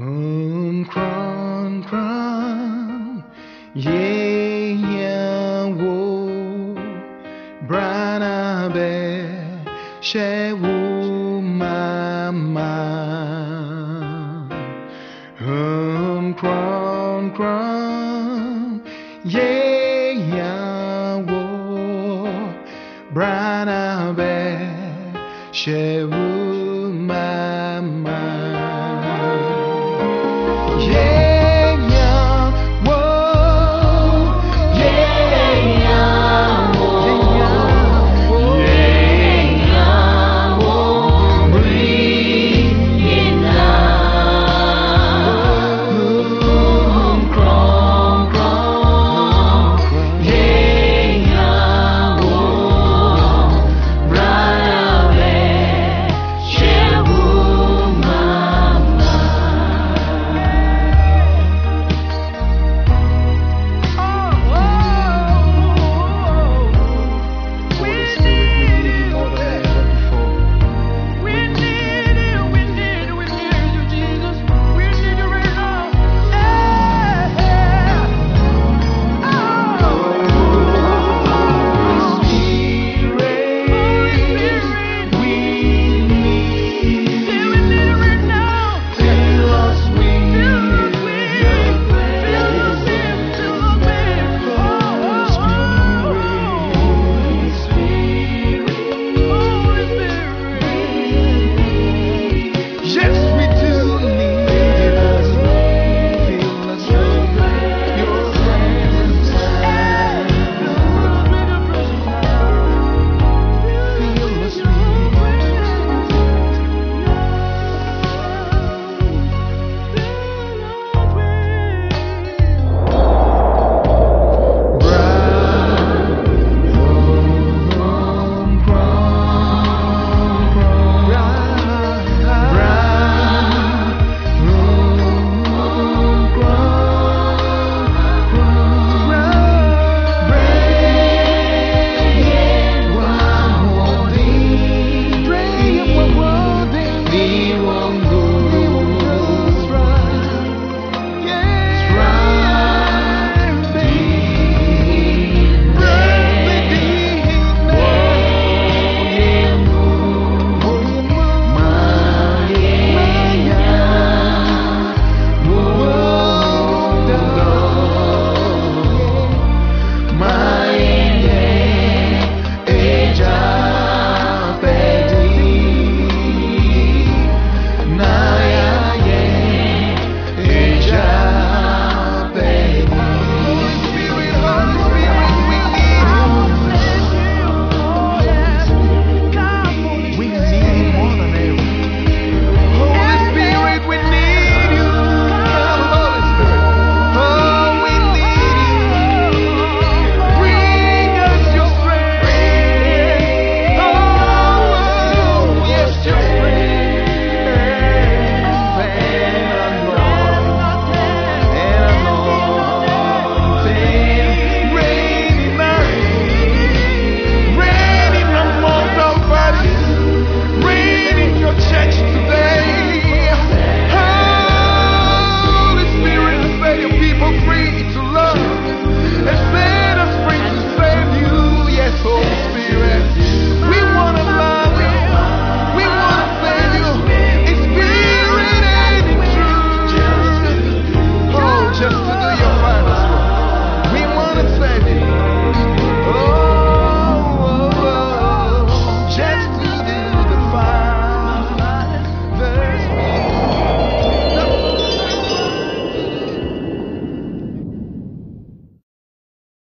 Hum crown, crown, ye yeah, wo brana be she wo mama Hum crown, crown, ye yeah, wo brana be she wo